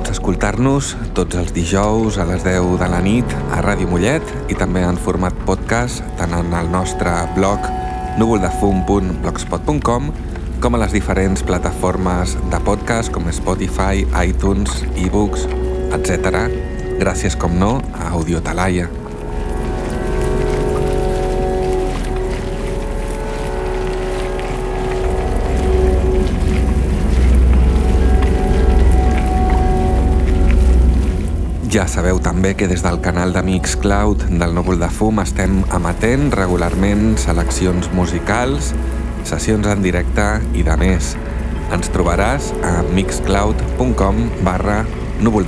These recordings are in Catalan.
Pots escoltar-nos tots els dijous a les 10 de la nit a Ràdio Mollet i també en format podcast tant en el nostre blog núvoldefum.blogspot.com com a les diferents plataformes de podcast com Spotify, iTunes, ebooks, etc. Gràcies, com no, a Audio Talaia. Ja sabeu també que des del canal de Mixcloud del Núvol de Fum estem emetent regularment seleccions musicals, sessions en directe i de més. Ens trobaràs a mixcloud.com barra núvol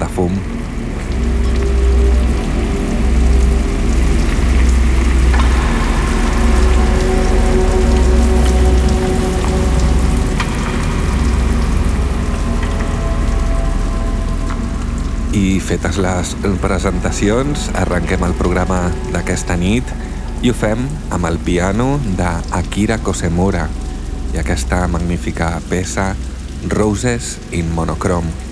I fetes les presentacions, arrenquem el programa d'aquesta nit i ho fem amb el piano d'Akira Kosemura i aquesta magnífica peça Roses in Monochrome.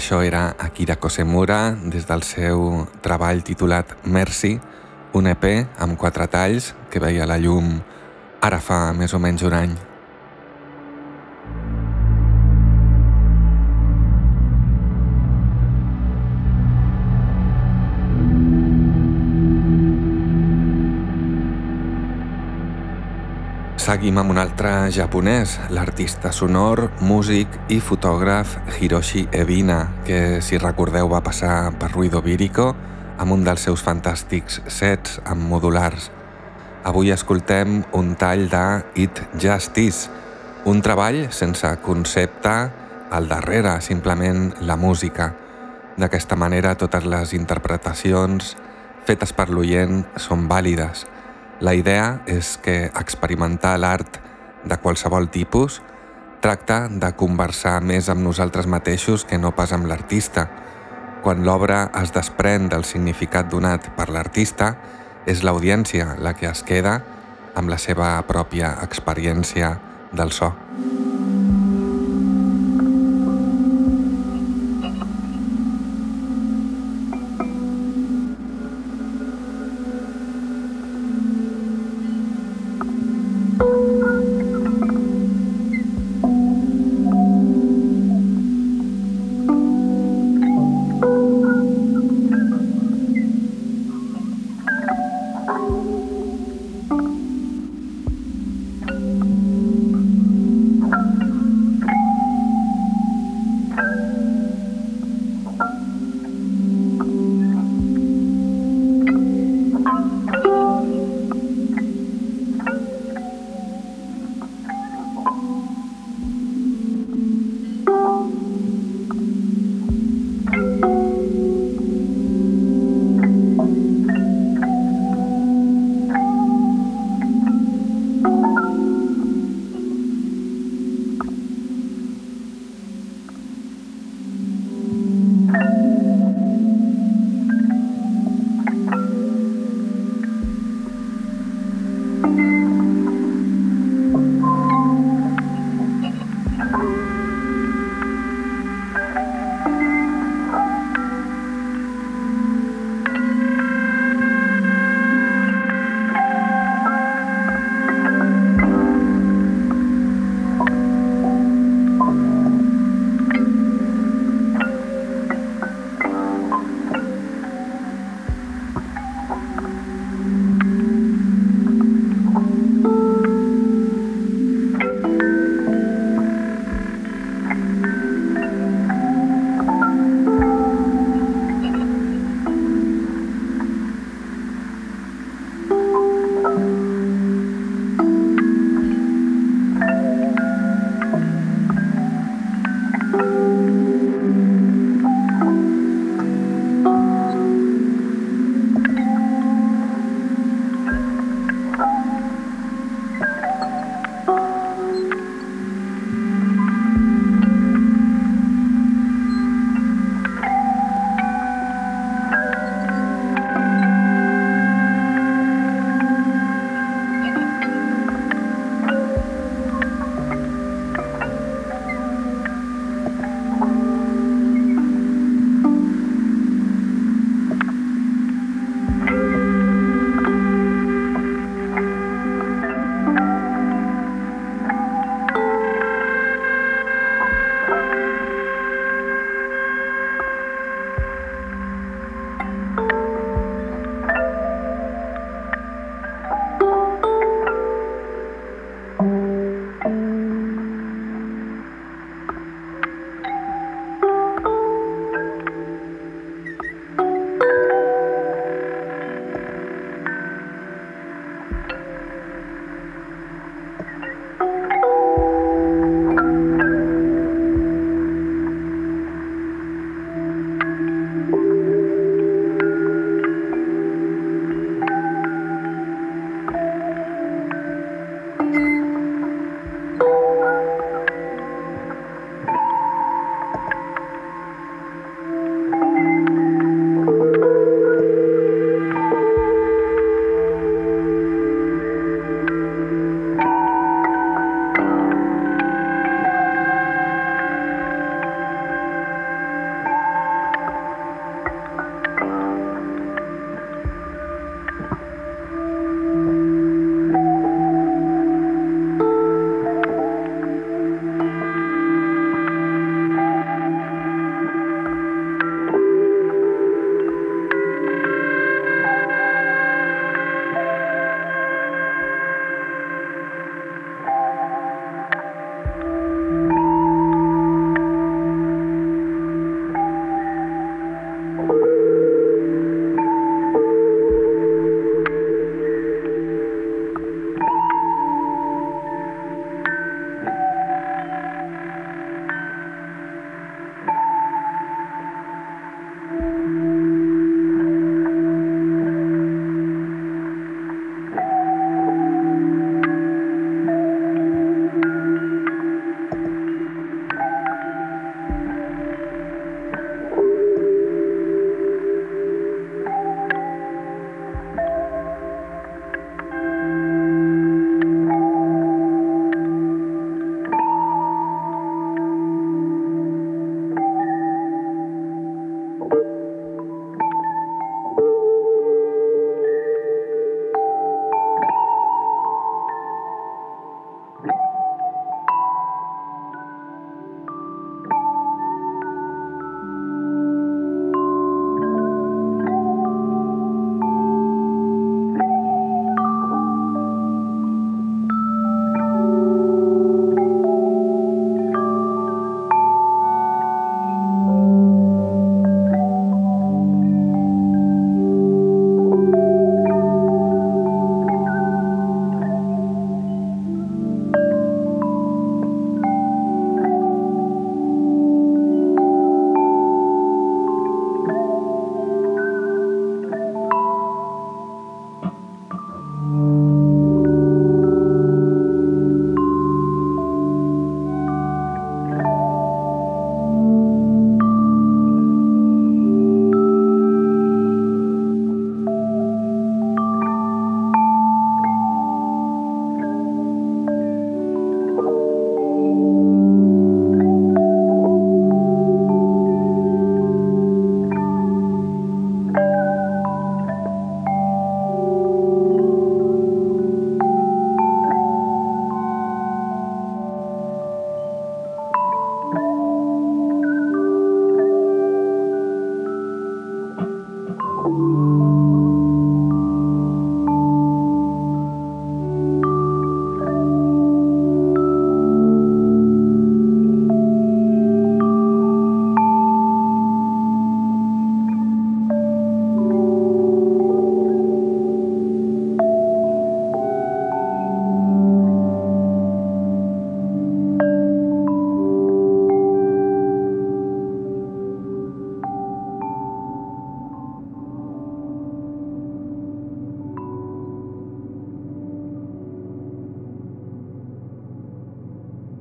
Això era Akira Kosemura des del seu treball titulat Mercy, un EP amb quatre talls que veia la llum ara fa més o menys un any. Seguim amb un altre japonès, l'artista sonor, músic i fotògraf Hiroshi Ebina, que, si recordeu, va passar per Ruido Vírico amb un dels seus fantàstics sets amb modulars. Avui escoltem un tall de It Justice, un treball sense concepte al darrere, simplement la música. D'aquesta manera totes les interpretacions fetes per l'oient són vàlides. La idea és que experimentar l'art de qualsevol tipus tracta de conversar més amb nosaltres mateixos que no pas amb l'artista. Quan l'obra es desprèn del significat donat per l'artista, és l'audiència la que es queda amb la seva pròpia experiència del so.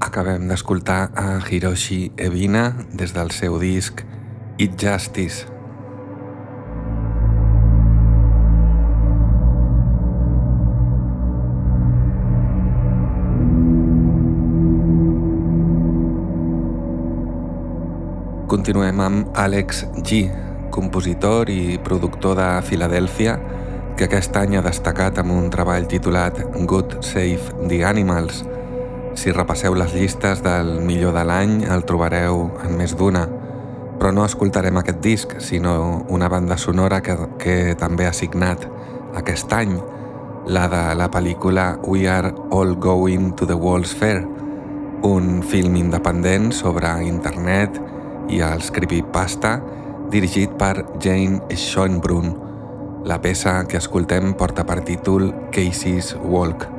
Acabem d'escoltar a Hiroshi Ebina des del seu disc It Justice. Continuem amb Alex G, compositor i productor de Filadèlfia, que aquest any ha destacat amb un treball titulat Good Save the Animals, si repasseu les llistes del millor de l'any el trobareu en més d'una, però no escoltarem aquest disc, sinó una banda sonora que, que també ha signat aquest any, la de la pel·lícula We Are All Going to the World's Fair, un film independent sobre internet i els creepypasta dirigit per Jane Schoenbrunn. La peça que escoltem porta per títol Casey's Walk.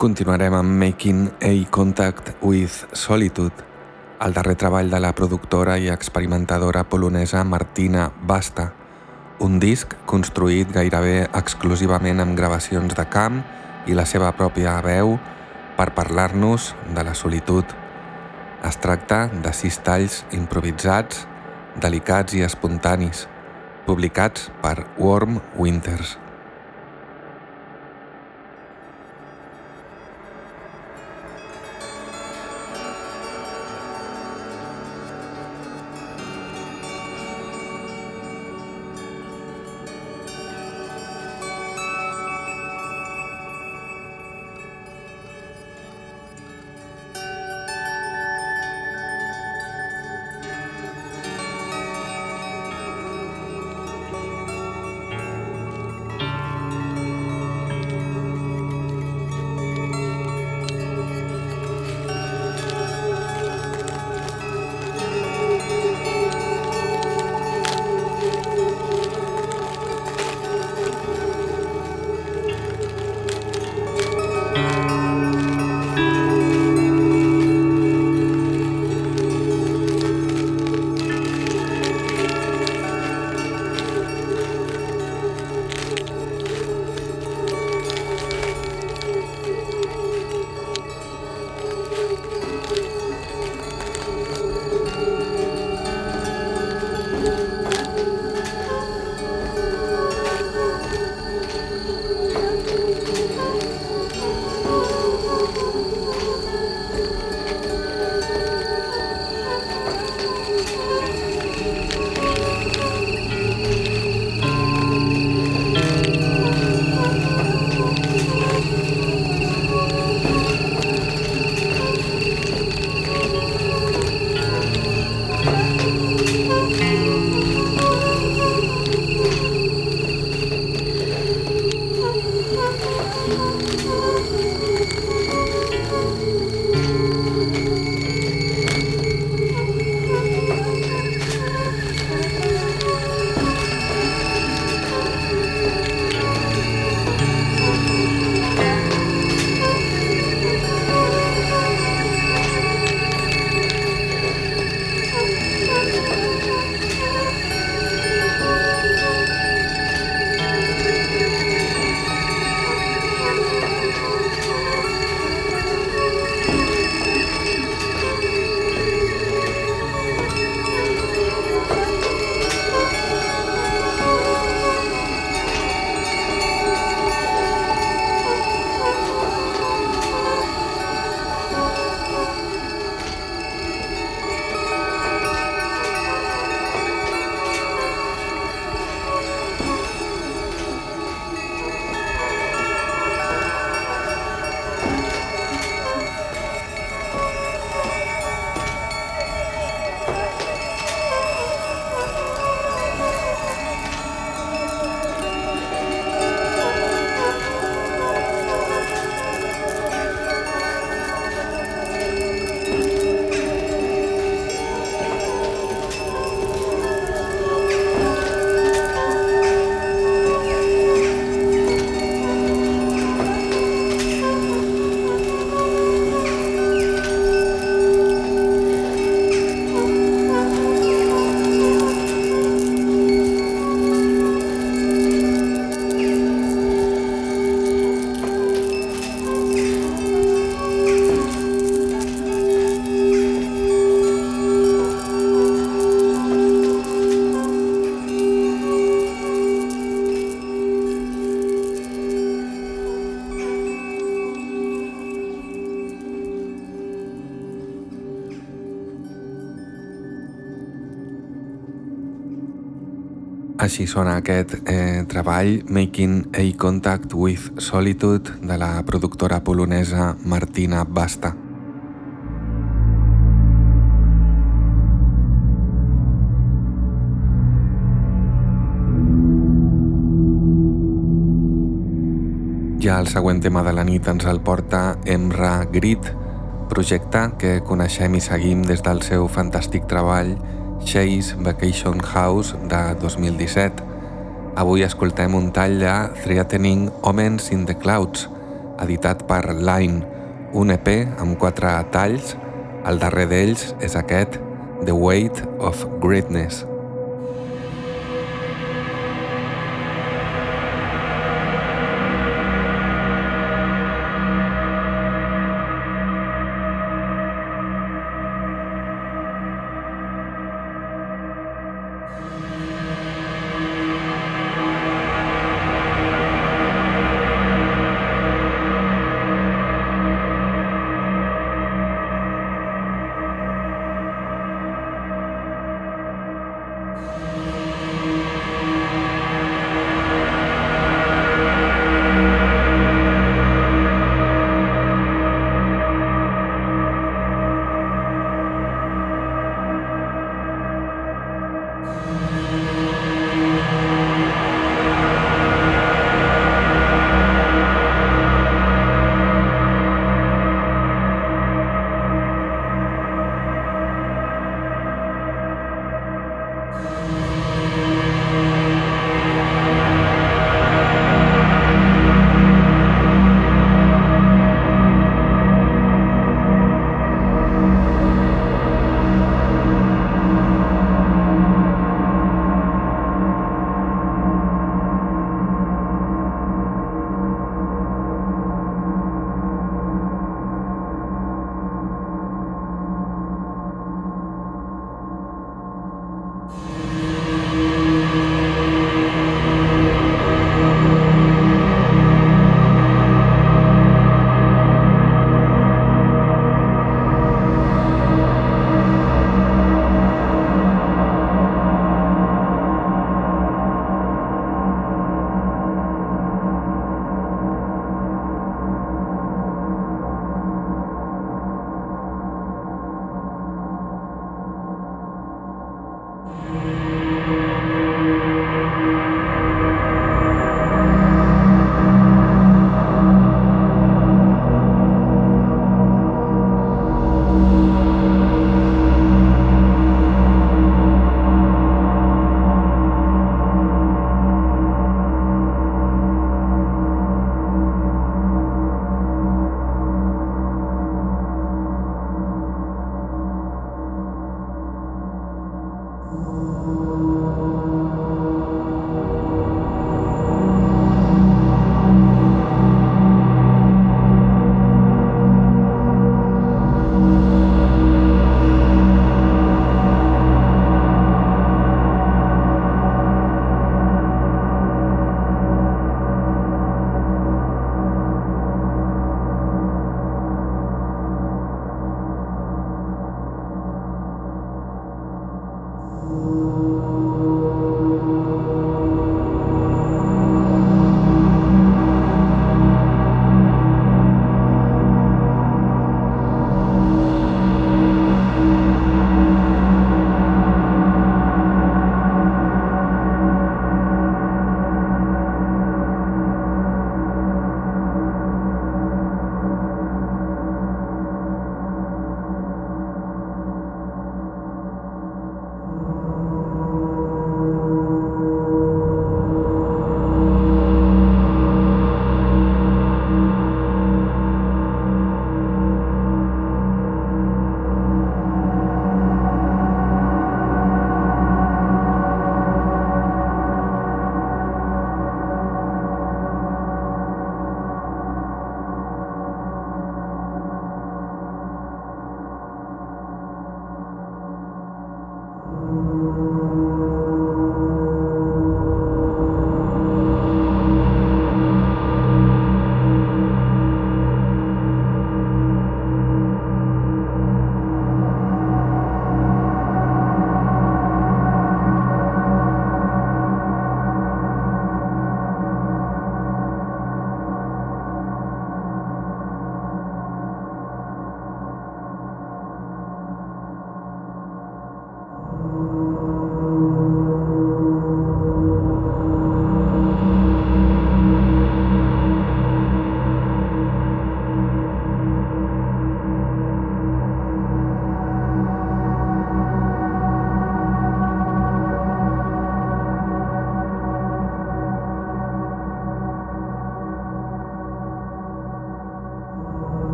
Continuarem amb Making a Contact with Solitude, el darrer treball de la productora i experimentadora polonesa Martina Basta, un disc construït gairebé exclusivament amb gravacions de camp i la seva pròpia veu per parlar-nos de la solitud. Es tracta de sis talls improvisats, delicats i espontanis, publicats per Warm Winters. Així sona aquest eh, treball Making a Contact with Solitude de la productora polonesa Martina Basta. Ja el següent tema de la nit ens el porta Emra Grit, projecte que coneixem i seguim des del seu fantàstic treball Chase Vacation House de 2017. Avui escoltem un tall de Threatening Omens in the Clouds, editat per Line, un EP amb quatre talls, el darrer d'ells és aquest, The Weight of Greatness.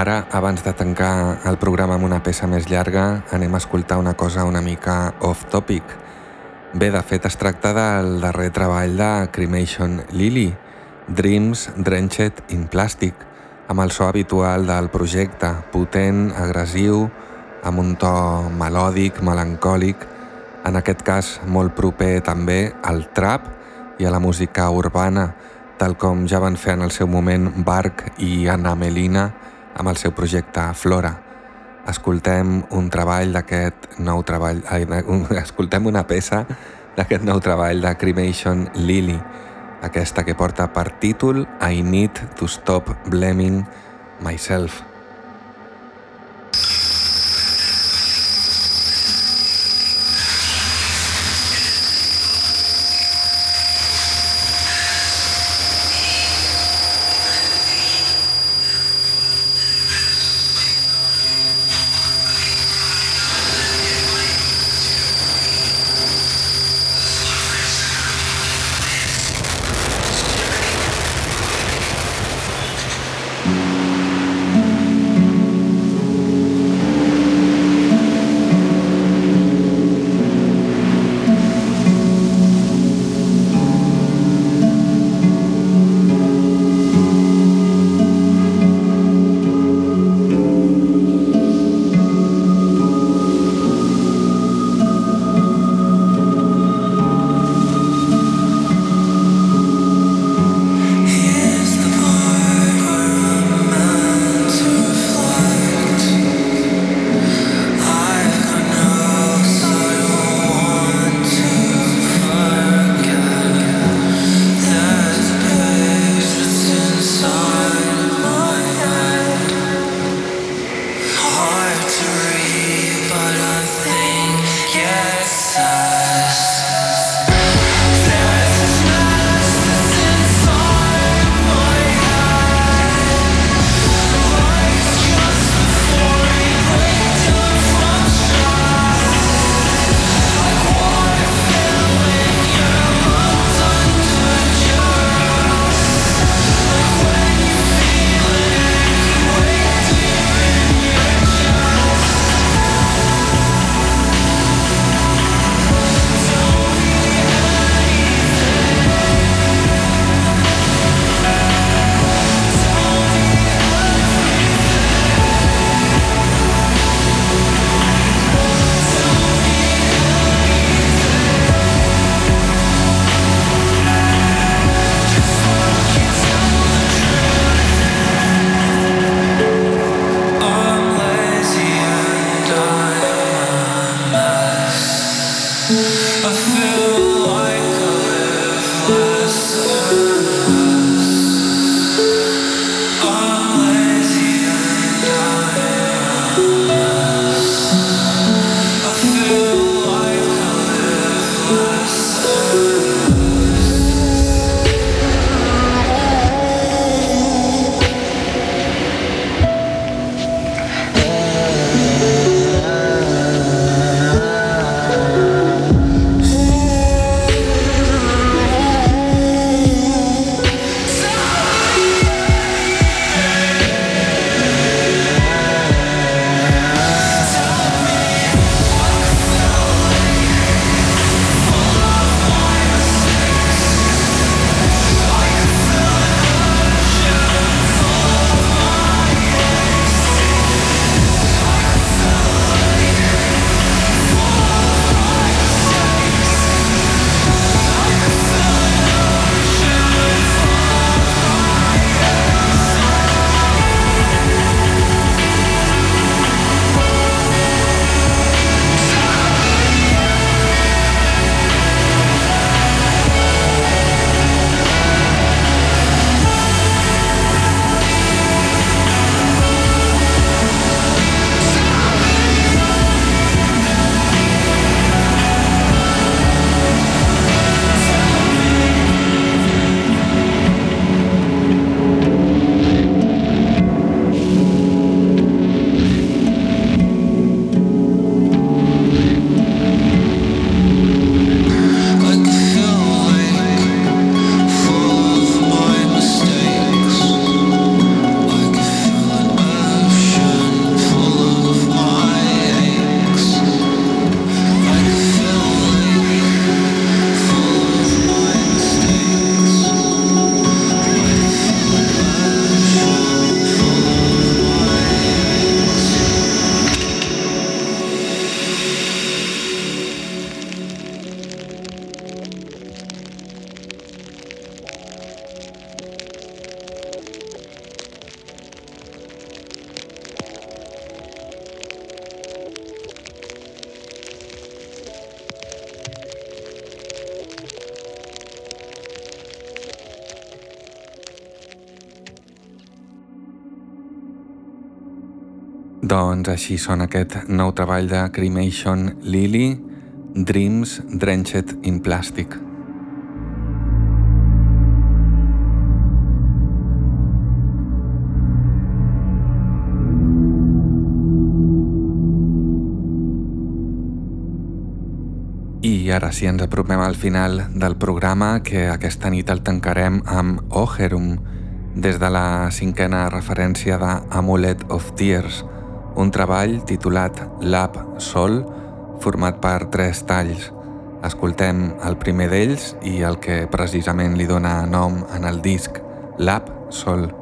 Ara, abans de tancar el programa amb una peça més llarga, anem a escoltar una cosa una mica off-topic. Bé, de fet, es tracta del darrer treball de Cremation Lily, Dreams Drenched in Plastic, amb el so habitual del projecte, potent, agressiu, amb un to melòdic, melancòlic, en aquest cas molt proper també al trap i a la música urbana, tal com ja van fer en el seu moment Bark i Anna Melina, amb el seu projecte Flora. Escoltem un treball d'aquest nou treball... Ai, un, escoltem una peça d'aquest nou treball de Cremation Lily, aquesta que porta per títol I Need to Stop Blaming Myself. Doncs així són aquest nou treball de Cremation Lily, Dreams Drenched in Plastic. I ara sí ens apropem al final del programa que aquesta nit el tancarem amb Ogerum des de la cinquena referència de Amulet of Tears, un treball titulat Lab Sol, format per tres talls. Escoltem el primer d'ells i el que precisament li dona nom en el disc, Lab Sol. Mm-hmm.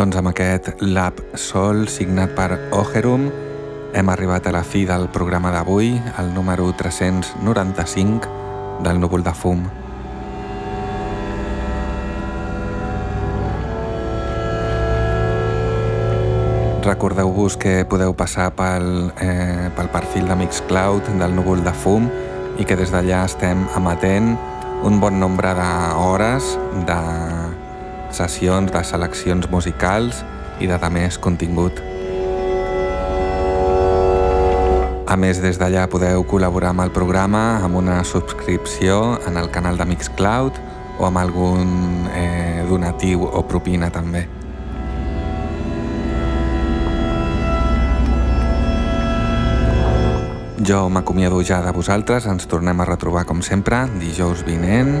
Doncs amb aquest Lab Sol signat per Ogerum hem arribat a la fi del programa d'avui, el número 395 del núvol de fum. Recordeu-vos que podeu passar pel, eh, pel perfil de Mixcloud del núvol de fum i que des d'allà estem emetent un bon nombre d'hores de sessions, de seleccions musicals i de, més contingut. A més, des d'allà podeu col·laborar amb el programa amb una subscripció en el canal de Mixcloud o amb algun eh, donatiu o propina també. Jo m'acomiado ja de vosaltres, ens tornem a retrobar com sempre dijous vinent,